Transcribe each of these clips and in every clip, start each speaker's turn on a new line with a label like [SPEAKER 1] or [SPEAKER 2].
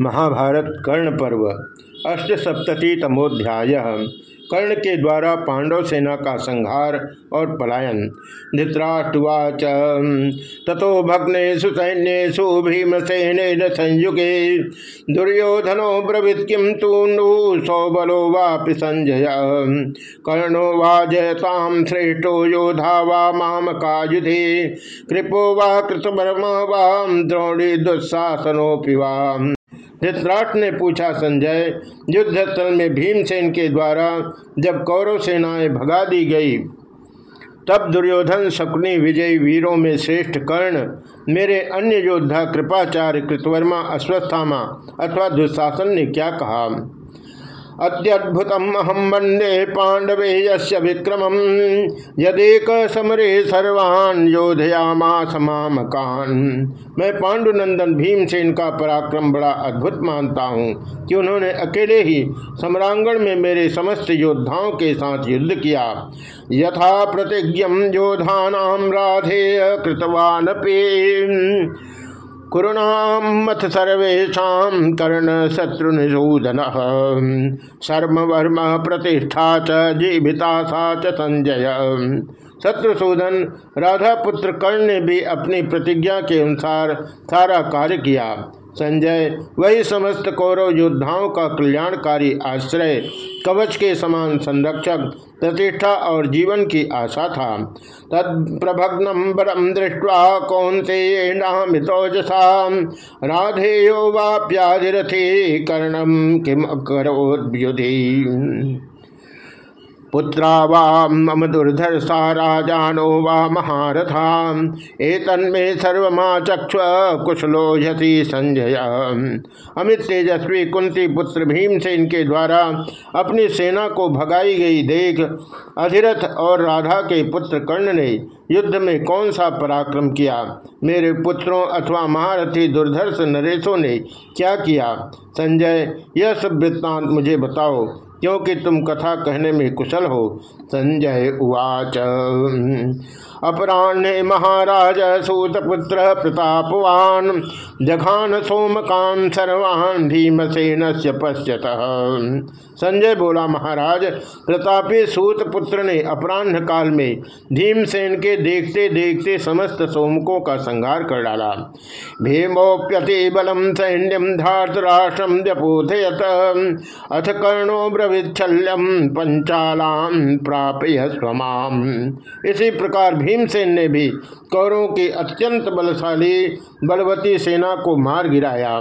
[SPEAKER 1] महाभारत कर्ण पर्व, अष्टसप्ततितमोध्याय, कर्ण के द्वारा पांडव सेना का संहार और पलायन। धृतराष्ट्रवाच ततो भग्नेशु सैन्यु भीमसेन संयुगे, दुर्योधनो ब्रवीत किम तू नु सौबलो वापि संजय। कर्णो वा जयताम श्रेष्ठो योधा वा माम कायुधे, कृपो वा कृतवर्मा वाम द्रोणी दुस्साहसनोपि वाम। धृतराष्ट्र ने पूछा, संजय युद्ध स्थल में भीमसेन के द्वारा जब कौरव सेनाएँ भगा दी गई, तब दुर्योधन, शकुनी, विजयी वीरों में श्रेष्ठ कर्ण, मेरे अन्य योद्धा कृपाचार्य कृतवर्मा अश्वस्थामा अथवा दुशासन ने क्या कहा? अत्यद्भुतम अहम वंदे पांडवे विक्रम यदेक समरे सर्वान् योधयामा मैं पांडुनंदन भीमसेन का पराक्रम बड़ा अद्भुत मानता हूँ कि उन्होंने अकेले ही सम्रांगण में मेरे समस्त योद्धाओं के साथ युद्ध किया। यथा प्रतिज्ञम योधानाम राधेय कृतवान पे कुरुणामथ सर्वेशा कर्ण शत्रुनिषूदन। शर्म वर्म प्रतिष्ठा च जीविता सा च संजय। शत्रुसूदन राधा पुत्र कर्ण ने भी अपनी प्रतिज्ञा के अनुसार सारा कार्य किया। संजय, वही समस्त कौरव योद्धाओं का कल्याणकारी आश्रय, कवच के समान संरक्षक, प्रतिष्ठा और जीवन की आशा था। तत्प्रभग्नम बरम दृष्टवा कौन से नामितोजसा राधेयो वाप्याधिरथे कर्णम किम करोद्युधि पुत्रा वा मम दुर्धर्षा राजानो वा महारथा। एतन्मे सर्वमाचक्ष कुशलो यति संजय। अमित तेजस्वी कुंती पुत्र भीम से इनके द्वारा अपनी सेना को भगाई गई देख अधिरथ और राधा के पुत्र कर्ण ने युद्ध में कौन सा पराक्रम किया? मेरे पुत्रों अथवा महारथी दुर्धर्ष नरेशों ने क्या किया? संजय, यह सब वृत्तांत मुझे बताओ। क्योंकि तुम कथा कहने में कुशल हो संजय उवाच। अपराह्ने महाराज सूतपुत्र प्रतापवान, जघान सोमकान सर्वान भीमसेन से पश्यत। संजय बोला, महाराज, प्रतापी सूत पुत्र ने अपराह्न काल में भीमसेन के देखते देखते समस्त सोमकों का संहार कर डाला। भीमोप्यति बलम सैन्यम धातराष्ट्रम व्यपोथयत, अथ कर्णो ब्रविच्छल्यम पंचालाम प्राप्य स्वमाम इसी प्रकार भीमसेन ने भी कौरों की अत्यंत बलशाली बलवती सेना को मार गिराया।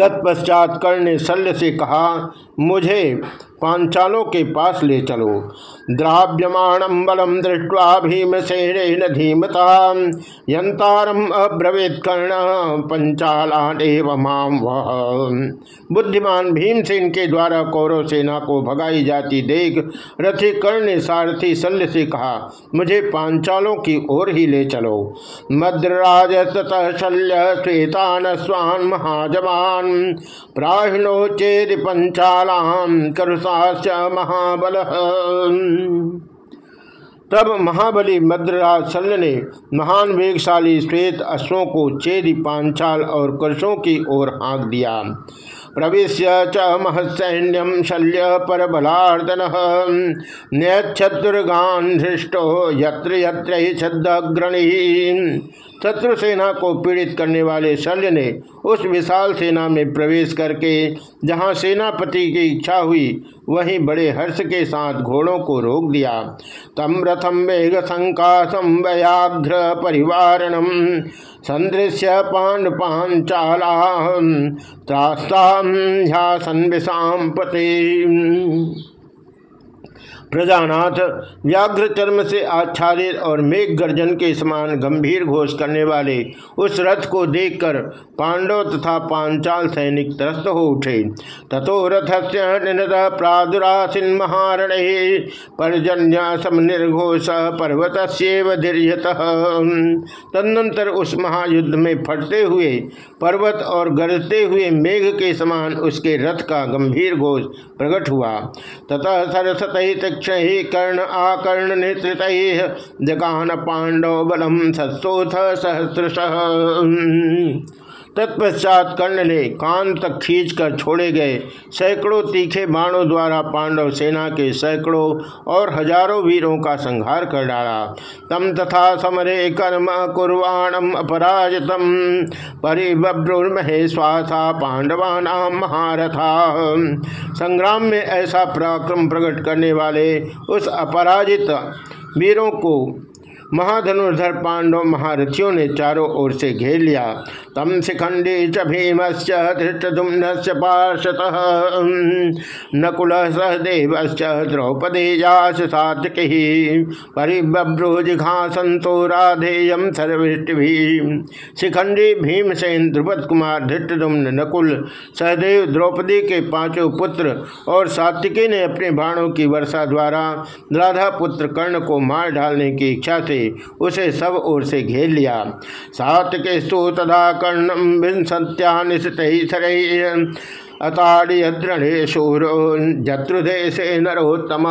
[SPEAKER 1] तत्पश्चात कर्ण ने शल्य से कहा मुझे पांचालों के पास ले चलो। द्राव्यमाणम बलम दृष्टवा भीमसेन धीमता। यंतारम अब्रवीत कर्ण पंचालान माम वह बुद्धिमान भीमसेन के द्वारा कौरव सेना को भगाई जाती देख रथी कर्ण सारथी शल्य से कहा, मुझे पांचालों की ओर ही ले चलो। मद्रराज ततः शल्य श्वेतान स्वान महाजमान प्राहिणो चेद करुषा महाबल। तब महाबली मद्रराज शल्य ने महान वेगशाली श्वेत अश्वों को चेदी पांचाल और कर्षों की ओर हाँक दिया। प्रवेश च महसैन्यम शल्य पर बलार्दन न्यक्षुर्गान धृष्टो यत्र यत्र शत्रु सेना को पीड़ित करने वाले शल्य ने उस विशाल सेना में प्रवेश करके, जहाँ सेनापति की इच्छा हुई, वहीं बड़े हर्ष के साथ घोड़ों को रोक दिया। तम रथम वेग संकाशम व्याघ्र परिवारणम संदृश्य पान पांचाला त्रास्ताम पते। प्रजानाथ व्याघ्र चर्म से आच्छादित और मेघ गर्जन के समान गंभीर घोष करने वाले उस रथ को देखकर पांडव तथा पांचाल सैनिक त्रस्त हो उठे। तथो रथ से प्रादुरासीन महारण, पर्जन्य समनिर्घोष पर्वत तदनंतर उस महायुद्ध में फटते हुए, पर्वत और गरजते हुए मेघ के समान उसके रथ का गंभीर घोष प्रकट हुआ। तथा सरसत ही कर्ण आकर्ण नेतृत जगान पांडव बलम सत्सोथ सहस्रश। तत्पश्चात कर्ण ने कान तक खींच कर छोड़े गए। सैकड़ों तीखे बाणों द्वारा पांडव सेना के सैकड़ों और हज़ारों वीरों का संहार कर डाला। तम तथा समरे कर्म कुर्वाणम अपराजितम। परिब्रुर्महे पांडवा नाम महारथा। संग्राम में ऐसा पराक्रम प्रकट करने वाले उस अपराजित वीरों को महाधनुर्धर पांडव महारथियों ने चारों ओर से घेर लिया। तम शिखंडी च भीमश्च धृष्टुम्न पार्षत नकुल सहदेव द्रौपदेयास सातकी परिब्रूजिघासंतो राधेयम सर्वृष्टि शिखंडी भीमसेन ध्रुपद कुमार धृष्टुम्न नकुल सहदेव, द्रौपदी के पाँचों पुत्र और सात्विकी ने अपने बाणों की वर्षा द्वारा राधा पुत्र कर्ण को मार डालने की इच्छा से उसे सब ओर से घेर लिया। सात के स्तु तथा कर्णम विंसत्या निशित अताड़ियद्रणे शूर जत्रुदेशे नरोत्तम।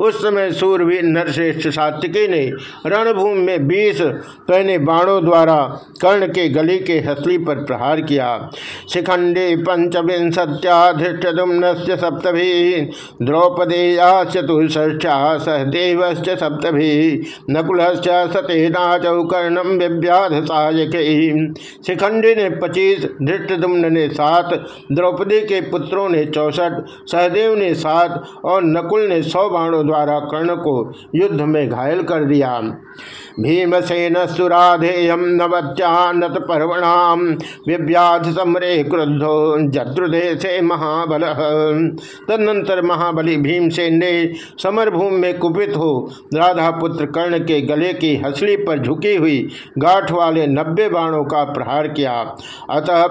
[SPEAKER 1] उस समय सूरवीर नरश्रेष्ठ सात्विकी ने रणभूमि में बीस पहने बाणों द्वारा कर्ण के गली के हसली पर प्रहार किया। शिखंडे पंचविंशत्याधृष्टुम्न सप्तभी, द्रौपदेया चतुष्ठा सहदेव सप्तभी नकुल सतेनाचौ कर्णम विव्याध सायक शिखंडी ने पच्चीस, धृष्टुम्न ने सात द्रौपदी के पुत्रों ने चौसठ, सहदेव ने सात और नकुल ने सौ बाणों द्वारा कर्ण को युद्ध में घायल कर दिया। भीमसेन सुराधेयम नवत्यानत पर्वणाम विव्याध समरे क्रुद्धो जत्रुदेशे महाबल। तदनंतर महाबली भीमसेन ने समरभूमि में कुपित हो राधा पुत्र कर्ण के गले की हसली पर झुकी हुई गाठ वाले नब्बे बाणों का प्रहार किया। अतः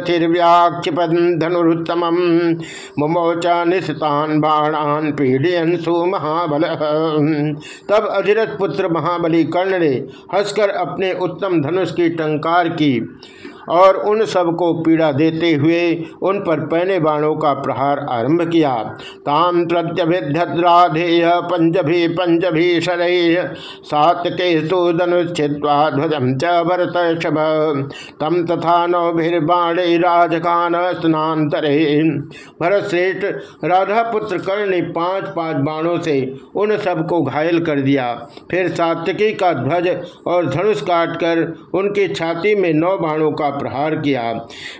[SPEAKER 1] प्रहस्याधीरथिर्व्याक्षिपन मुमोच निस्तान बाणान पीड़ियन सु महाबल तब अधिरथ पुत्र महाबली कर्ण ने हंसकर अपने उत्तम धनुष की टंकार की। और उन सबको पीड़ा देते हुए उन पर पहने बाणों का प्रहार आरंभ किया। ताम प्रत्यभिध्यद्राधेय पंजभी पंजभी शरय सात के धनुच्छिवा ध्वजम च भरत शभ तम तथा नौभिर्बाणे राजखान स्नातरे भरत श्रेष्ठ राधा पुत्र कर्ण ने पाँच पाँच बाणों से उन सबको घायल कर दिया। फिर सात्यकी का ध्वज और धनुष काटकर उनकी छाती में नौ बाणों का प्रहार किया।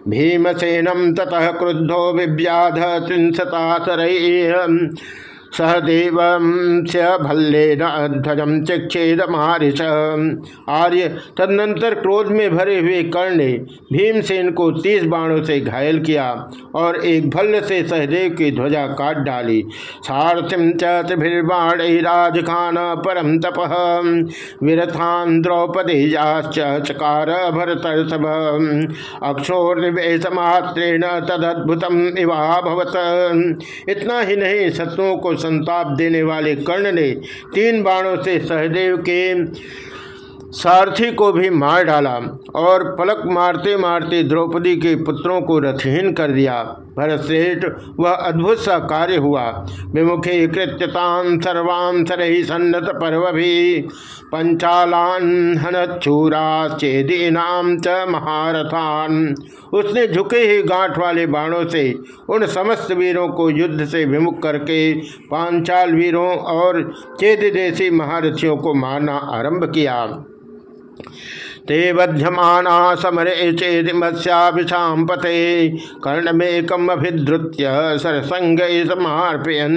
[SPEAKER 1] भीमसेनम ततः क्रुद्धो विव्याध त्रिशतासर सहदेव भल्लेन ध्वजम चिक्षेद मारिश आर्य तदनंतर क्रोध में भरे हुए कर्ण ने भीमसेन को तीस बाणों से घायल किया और एक भल्ल से सहदेव की ध्वजा काट डाली। सारथिम चिर्बाण राजखान परम तप। विरथान चकार भरत अक्षोर्निवेश मात्रेण तदद्भुतम इवाभवत। इतना ही नहीं शत्रुओं को संताप देने वाले कर्ण ने तीन बाणों से सहदेव के सारथी को भी मार डाला और पलक मारते मारते द्रौपदी के पुत्रों को रथहीन कर दिया। भरतश्रेष्ठ वह अद्भुत सा कार्य हुआ। विमुखे कृत्यताम सर्वाम सरही सन्नत पर्व भी पंचालान हनच्छूरा चेदीनाम च महारथान। उसने झुके ही गांठ वाले बाणों से उन समस्त वीरों को युद्ध से विमुख करके पांचाल वीरों और चेद देशी महारथियों को मारना आरंभ किया। ते बध्यमाना समरे चेदिमस्याभिषाम पते। कर्णमेकम अभिद्रुत्य सरसंग समर्पयन।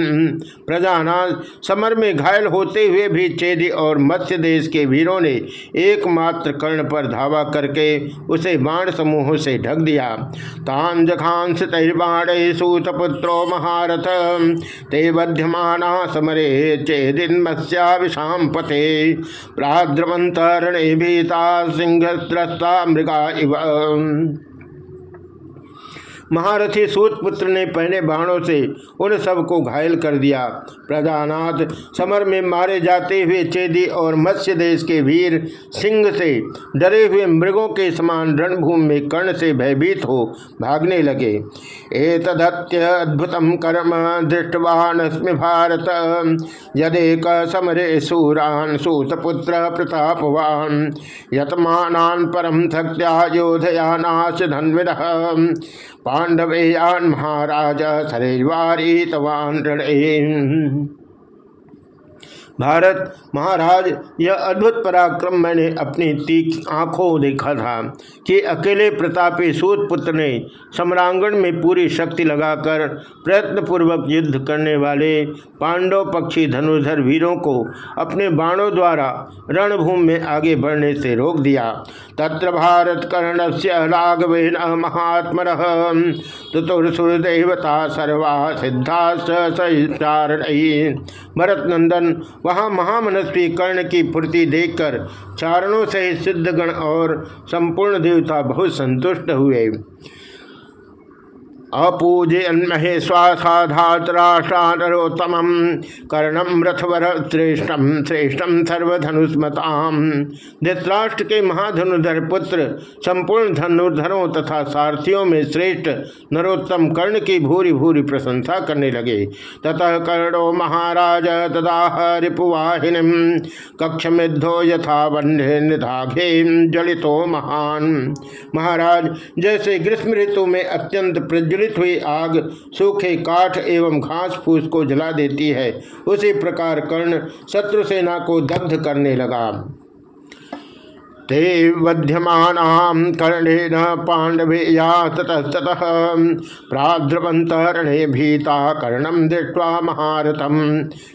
[SPEAKER 1] प्रजाना, समर में घायल होते हुए भी चेदि और मत्स्य देश के वीरों ने एकमात्र कर्ण पर धावा करके उसे बाण समूहों से ढक दिया। तान जखांस तैर्बाण सूतपुत्रो महारथ। ते बध्यमाना समरे चेदिन मत्स्याभिषाम पते। प्राद्रवंतरणे भीता सिंहस्त्रस्ता मृगा इव महारथी सूतपुत्र ने पहने बाणों से उन सबको घायल कर दिया। प्रजानाथ समर में मारे जाते हुए चेदी और मत्स्य देश के वीर सिंह से डरे हुए मृगों के समान रणभूमि में कर्ण से भयभीत हो भागने लगे। ए तदत्य अद्भुत कर्म दृष्टवान भारत। यदेक समरे सूरान सूतपुत्र प्रतापवान। यतमान परम शक्त्या योधयानाश धन्विद पांडवेयान महाराज सरेवारी तवान भारत महाराज, यह अद्भुत पराक्रम मैंने अपनी तीख आँखों देखा था कि अकेले प्रतापी सूत पुत्र ने सम्रांगण में पूरी शक्ति लगाकर प्रयत्नपूर्वक युद्ध करने वाले पांडव पक्षी धनुधर वीरों को अपने बाणों द्वारा रणभूमि में आगे बढ़ने से रोक दिया। तत्र भारत कर्ण से राघवेन महात्म चतुर्सुरदेवता सर्वा सिद्धा सचारण भरत नंदन वहाँ महामनस्वी कर्ण की फूर्ति देखकर चारणों सहित सिद्धगण और संपूर्ण देवता बहुत संतुष्ट हुए। अपूजयन्महे स्वासाधातराष्ट्रानरोत्तम कर्णम रथवर श्रेष्ठम श्रेष्ठम सर्वधनुस्मताम धृतराष्ट्र के महाधनुधर पुत्र संपूर्ण धनुर्धरों तथा सारथियों में श्रेष्ठ नरोत्तम कर्ण की भूरी भूरी प्रशंसा करने लगे। ततः कर्णो महाराज तदाह रिपुवाहिनी कक्षमिद्धो यथा बंधे निधाघे जलितो महान। महाराज, जैसे ग्रीष्म ऋतु में अत्यंत प्रज्वलित प्रज्वलित हुई आग सूखे काठ एवं घास फूस को जला देती है। उसी प्रकार कर्ण शत्रु सेना को दग्ध करने लगा। ते वध्यमानाम कर्णेन पांडवे या ततस्तः प्राद्रवंत रणे भीता कर्णम दृष्टवा महारथम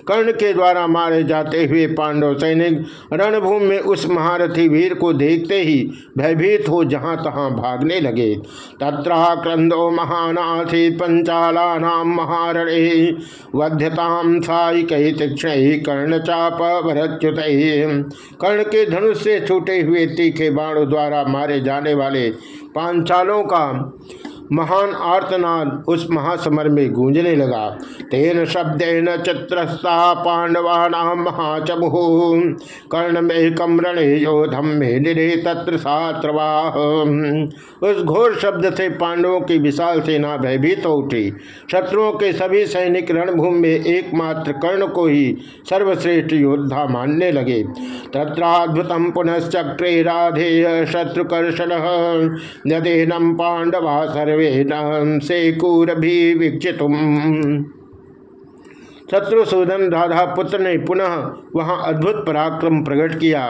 [SPEAKER 1] कर्ण के द्वारा मारे जाते हुए पांडव सैनिक रणभूमि में उस महारथी वीर को देखते ही भयभीत हो जहाँ तहाँ भागने लगे। तत्राक्रंदो महानाथी पंचाला महारणे वध्यताम साई तीक्षण कर्ण चाप भरच्युत कर्ण के धनुष से छूटे हुए तीखे बाण द्वारा मारे जाने वाले पांचालों का महान आर्तनाद उस महासमर में गूंजने लगा। तेन शब्देन चित्रस्ता पांडवानाम महाचमुह कर्ण में कमरण योधम में तत्र सात्रवाह उस घोर शब्द से पांडवों की विशाल सेना भयभीत तो उठी। शत्रुओं के सभी सैनिक रणभूमि में एकमात्र कर्ण को ही सर्वश्रेष्ठ योद्धा मानने लगे। तत्राद्भुतम पुनश्चक्रे राधेय शत्रुकर्षण। यदेनम पांडवा सर्व सर्वे से कूर भी शत्रुसूदन राधा पुत्र ने पुनः वहाँ अद्भुत पराक्रम प्रकट किया,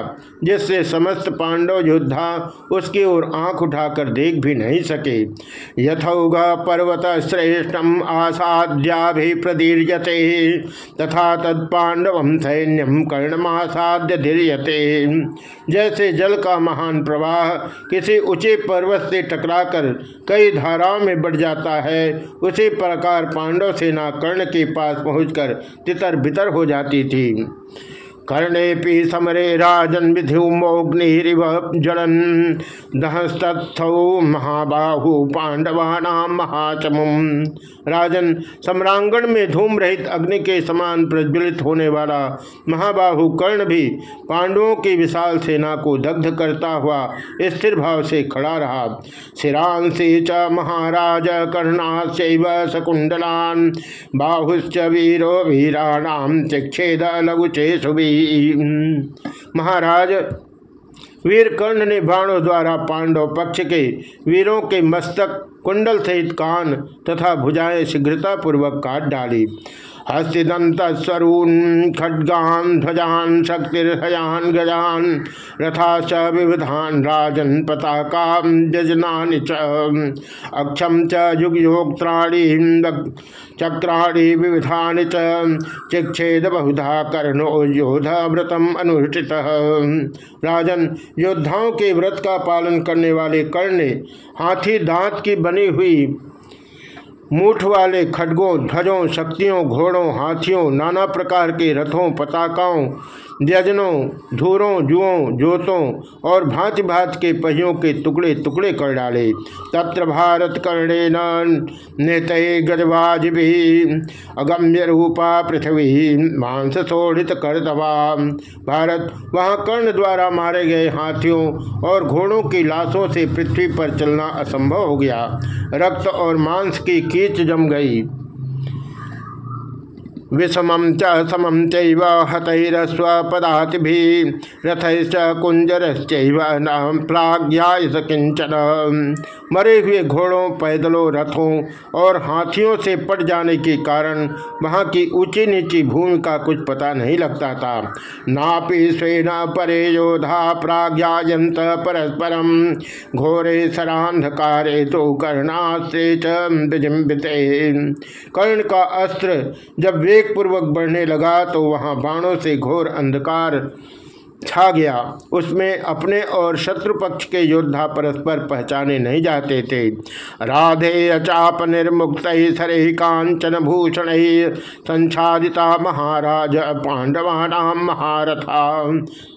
[SPEAKER 1] जिससे समस्त पांडव योद्धा उसकी ओर आँख उठाकर देख भी नहीं सके। यथौग पर्वत श्रेष्ठम आसाद्या भी प्रदीर्यते तथा तत्पांडव सैन्यम कर्णमासाद्य धीर्यते। जैसे जल का महान प्रवाह किसी ऊँचे पर्वत से टकराकर कई धाराओं में बढ़ जाता है, उसी प्रकार पांडव सेना कर्ण के पास पहुंचकर तितर बितर हो जाती थी। कर्णे समरे राजन विधिमोग्निव जलन दहस्तौ महाबाहु पांडवानाम महाचमुम राजन सम्रांगण में धूम रहित अग्नि के समान प्रज्वलित होने वाला महाबाहु कर्ण भी पांडवों की विशाल सेना को दग्ध करता हुआ स्थिर भाव से खड़ा रहा। शिरांसी च महाराज कर्णा शकुंडलान, बाहुश्च वीरो वीराणाम चिक्षेद लघुचे सुबी महाराज वीर कर्ण ने बाणों द्वारा पांडव पक्ष के वीरों के मस्तक कुंडल सहित कान तथा भुजाएँ शीघ्रतापूर्वक काट डाली। हस्तिदंत स्वरून खड्गान ध्वजान शक्तिर्हयान गजान रथा च विविधान राजन पताका जजनानि च। अक्षम च युगयोक्त्राणी चक्राणी विविधानि च। चिक्षेद बहुधा कर्णो योधा व्रतम अनुष्ठित। राजन, योद्धाओं के व्रत का पालन करने वाले कर्ण हाथी दांत की बनी हुई मूठ वाले खड्गों ध्वजों शक्तियों घोड़ों हाथियों नाना प्रकार के रथों पताकाओं व्यजनों, धूरों, जुओं, जोतों और भांति भांति के पहियों के टुकड़े टुकड़े कर डाले। तत्र भारत कर्णे नेत गजवाज भी अगम्य रूपा पृथ्वी मांस कर भारत, वहाँ कर्ण द्वारा मारे गए हाथियों और घोड़ों की लाशों से पृथ्वी पर चलना असंभव हो गया। रक्त और मांस की कीच जम गई। विषमम च समम चैव हतरस्वपदाति रथ कुंजरश्चैव न प्राज्ञाय किंचन मरे हुए घोड़ों, पैदलों, रथों और हाथियों से पट जाने के कारण वहाँ की ऊँची नीची भूमि का कुछ पता नहीं लगता था। नापि स्वेन परे योधा प्राज्ञायंत परस्परम घोरे सरांधकारे तो कर्णाश्रे चिबिते कर्ण का अस्त्र जब वेग पूर्वक बढ़ने लगा तो वहाँ बाणों से घोर अंधकार छा गया। उसमें अपने और शत्रु पक्ष के योद्धा परस्पर पहचाने नहीं जाते थे। राधे अचाप निर्मुक्त सरे कांचन भूषण संचादिता महाराज पांडवानाम महारथा।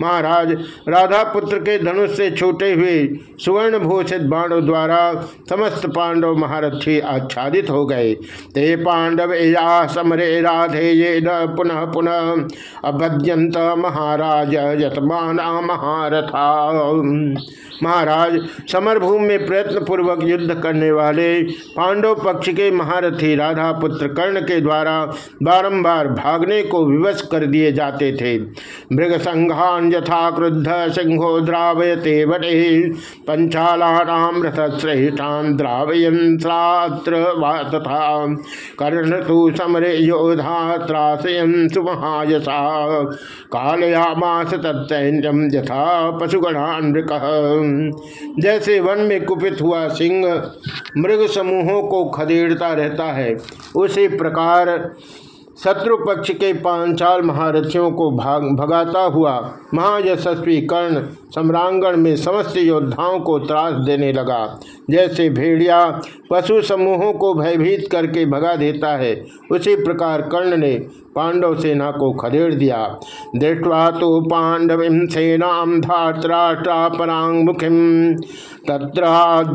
[SPEAKER 1] महाराज, राधा पुत्र के धनुष से छूटे हुए सुवर्ण भूषित बाणों द्वारा समस्त पांडव महारथी आच्छादित हो गए। ते पांडव या समरे राधे ये न पुनः पुनः अभद्यंत महाराज यतमाना महारथा। महाराज, समरभूमि में प्रयत्न पूर्वक युद्ध करने वाले पांडव पक्ष के महारथी राधा पुत्र कर्ण के द्वारा बारंबार भागने को विवश कर दिए जाते थे। मृग संघान यथा क्रुद्ध सिंहो द्रावयते बटे पंचालानाम रथश्रेष्ठान द्रावयंत्रात्र तथा कर्ण तु समरे योधा त्रासयन सुमहायसा। कालयामास तत्सैन्यम यथा पशुगणान मृक जैसे वन में कुपित हुआ सिंह मृग समूहों को खदेड़ता रहता है, उसी प्रकार शत्रु पक्ष के पांचाल महारथियों को भाग, भगाता हुआ महायशस्वी कर्ण सम्रांगण में समस्त योद्धाओं को त्रास देने लगा। जैसे भेड़िया पशु समूहों को भयभीत करके भगा देता है, उसी प्रकार कर्ण ने पांडव सेना को खदेड़ दिया। दृष्टवा तो पांडव सेना धात्राष्ट्रापरांग मुखिम तत्र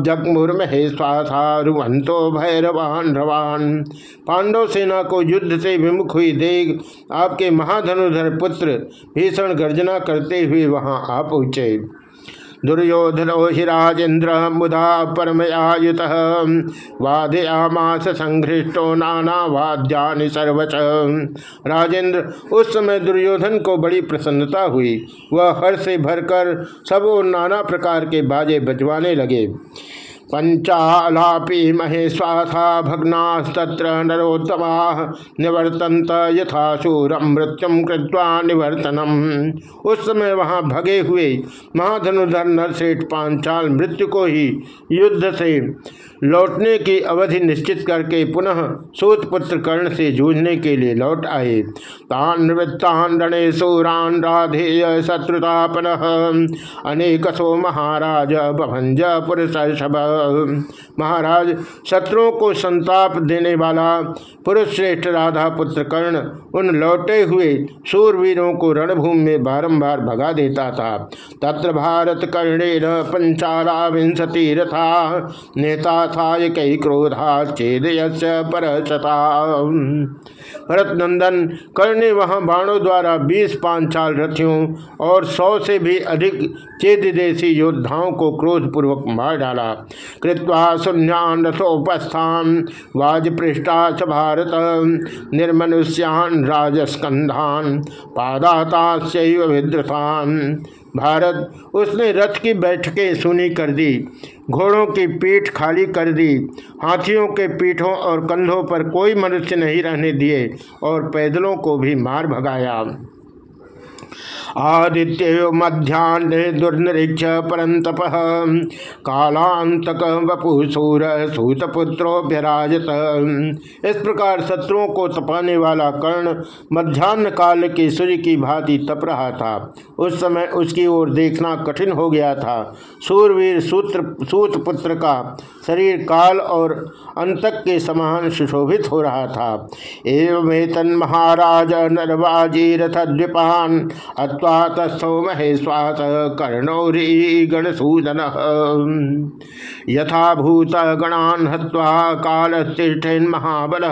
[SPEAKER 1] जगमुर्महेश्वासारुवंतो भैरवान रवान। पांडव सेना को युद्ध से विमुख हुई देख आपके महाधनुधर पुत्र भीषण गर्जना करते हुए वहाँ आ पहुँचे। दुर्योधनो हि राजेन्द्र मुदा परमयायुत वादयामास संघृष्टो नाना वाद्यानि सर्वच। राजेंद्र उस समय दुर्योधन को बड़ी प्रसन्नता हुई। वह हर्ष से भरकर सब नाना प्रकार के बाजे बजवाने लगे। पंचालापी महेश्वासा भग्नास्तत्र नरोत्तमा निवर्तंत यथाशूरम मृत्युम कृत्वा निवर्तनम उस समय वहाँ भगे हुए महाधनुधर नरसेठ पांचाल मृत्यु को ही युद्ध से लौटने की अवधि निश्चित करके पुनः सूतपुत्र कर्ण से जूझने के लिए लौट आए। तान सूरान राधेय शत्रुतापन अनेकसो महाराज बभंज पुरुष महाराज, शत्रुओं को संताप देने वाला पुरुष श्रेष्ठ राधा पुत्र कर्ण उन लौटे हुए सूरवीरों को रणभूमि में बारंबार भगा देता था। तत्र भारत कर्णे पंचाला विंशति रथा नेता था कई क्रोधा चेद पर भरत नंदन कर्ण ने वहाँ बाणों द्वारा बीस पांचाल रथियों और सौ से भी अधिक चेतदेशी योद्धाओं को क्रोधपूर्वक मार डाला। कृत्वा शून्यान रथोपस्थान, वाजपृष्ठा च भारत, निर्मनुष्यान राजस्कंधान पादाता विद्रतान। भारत। उसने रथ की बैठकें सुनी कर दी, घोड़ों की पीठ खाली कर दी, हाथियों के पीठों और कंधों पर कोई मनुष्य नहीं रहने दिए और पैदलों को भी मार भगाया। आदित्य मध्यान्ह दुर्निरीक्ष परंतप कालांतक वपुसूर सूतपुत्रोभ्यराजत इस प्रकार शत्रुओं को तपाने वाला कर्ण मध्यान्ह काल के सूर्य की भांति तप रहा था। उस समय उसकी ओर देखना कठिन हो गया था। सूरवीर सूत्र सूत पुत्र का शरीर काल और अंतक के समान सुशोभित हो रहा था। एवं महाराज नरवाजी रथद्विपान अत्वा तस्थो महेश्वास कर्णौरी गणसूदन यथा भूत गणान हवा कालतिष्ठन महाबल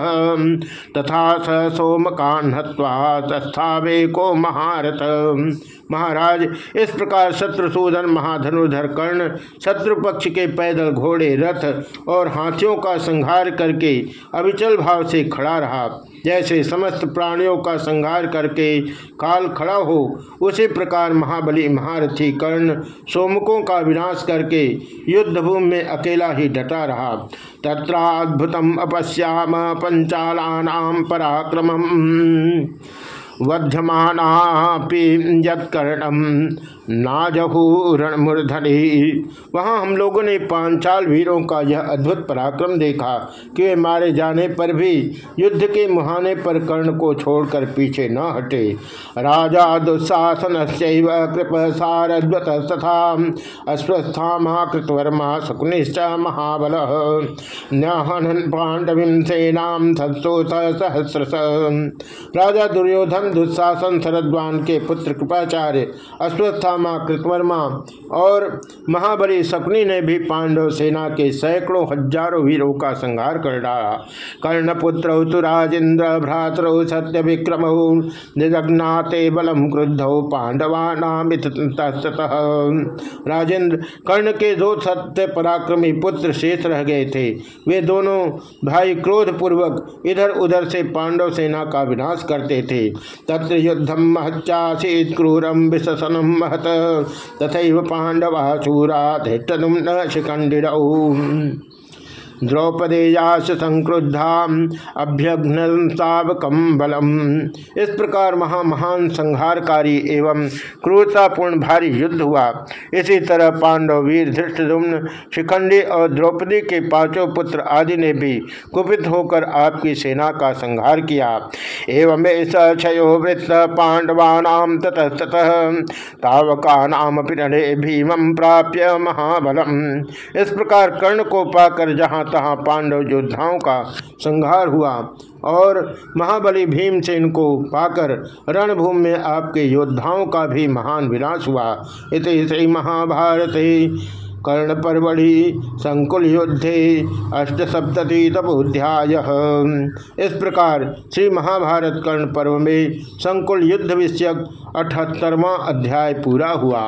[SPEAKER 1] तथा स सोमकान तस्था तस्थावे को महारथ। महाराज, इस प्रकार शत्रुसूदन महाधनुधर कर्ण शत्रु पक्ष के पैदल घोड़े, रथ और हाथियों का संहार करके अविचल भाव से खड़ा रहा। जैसे समस्त प्राणियों का संहार करके काल खड़ा हो, उसी प्रकार महाबली, महारथी कर्ण सोमकों का विनाश करके युद्ध भूमि में अकेला ही डटा रहा। तत्राद्भुतम अपश्याम, पंचालानाम पराक्रम वध्यमानापि यत्कर्णम नाजहूरणमूर्धनि। वहाँ हम लोगों ने पांचाल वीरों का यह अद्भुत पराक्रम देखा कि वे मारे जाने पर भी युद्ध के मुहाने पर कर्ण को छोड़कर पीछे न हटे। राजा दुस्साहसन कृप सारद्वत तथा अश्वस्थामा कृतवर्मा शकुनिश्च महाबल। न्याहन पांडवी सेनाम सहस्र राजा दुर्योधन दुस्साहसन शरद्वान के पुत्र कृपाचार्य अश्वस्था माँ कृतवर्मा और महाबली शकुनी ने भी पांडव सेना के सैकड़ों हज़ारों वीरों का संहार कर डाला। कर्णपुत्र तो राजेन्द्र भ्रातर सत्य विक्रम निजग्नाते बलम क्रुद्ध पांडवा नाम राजेंद्र, कर्ण के दो सत्य पराक्रमी पुत्र शेष रह गए थे। वे दोनों भाई क्रोध पूर्वक इधर उधर से पांडव सेना का विनाश करते थे। तत्र युद्धम महच्चासीत क्रूरम विशसनम महत। तथा पांडवा चूरा धृष्टुम न शिखंडिरऊ द्रौपदेयास संक्रुद्धा अभ्यघ्न सावकम बलम। इस प्रकार महा महान संहारकारी एवं क्रूरतापूर्ण भारी युद्ध हुआ। इसी तरह पांडव, वीर धृष्टुम्न शिखंडी और द्रौपदी के पाँचों पुत्र आदि ने भी कुपित होकर आपकी सेना का संहार किया। एवं क्षयो वृत्त पांडवानाम ततस्तः तावका नाम पिरणे भीमं प्राप्य महाबलम। इस प्रकार कर्ण को पाकर जहाँ तहाँ पांडव योद्धाओं का संहार हुआ और महाबली भीमसेन को पाकर रणभूमि में आपके योद्धाओं का भी महान विनाश हुआ। इत श्री महाभारत कर्ण परवड़ी संकुल युद्धे अष्टसप्तति तपोध्याय इस प्रकार श्री महाभारत कर्ण पर्व में संकुल युद्ध विषयक अठहत्तरवा अध्याय पूरा हुआ।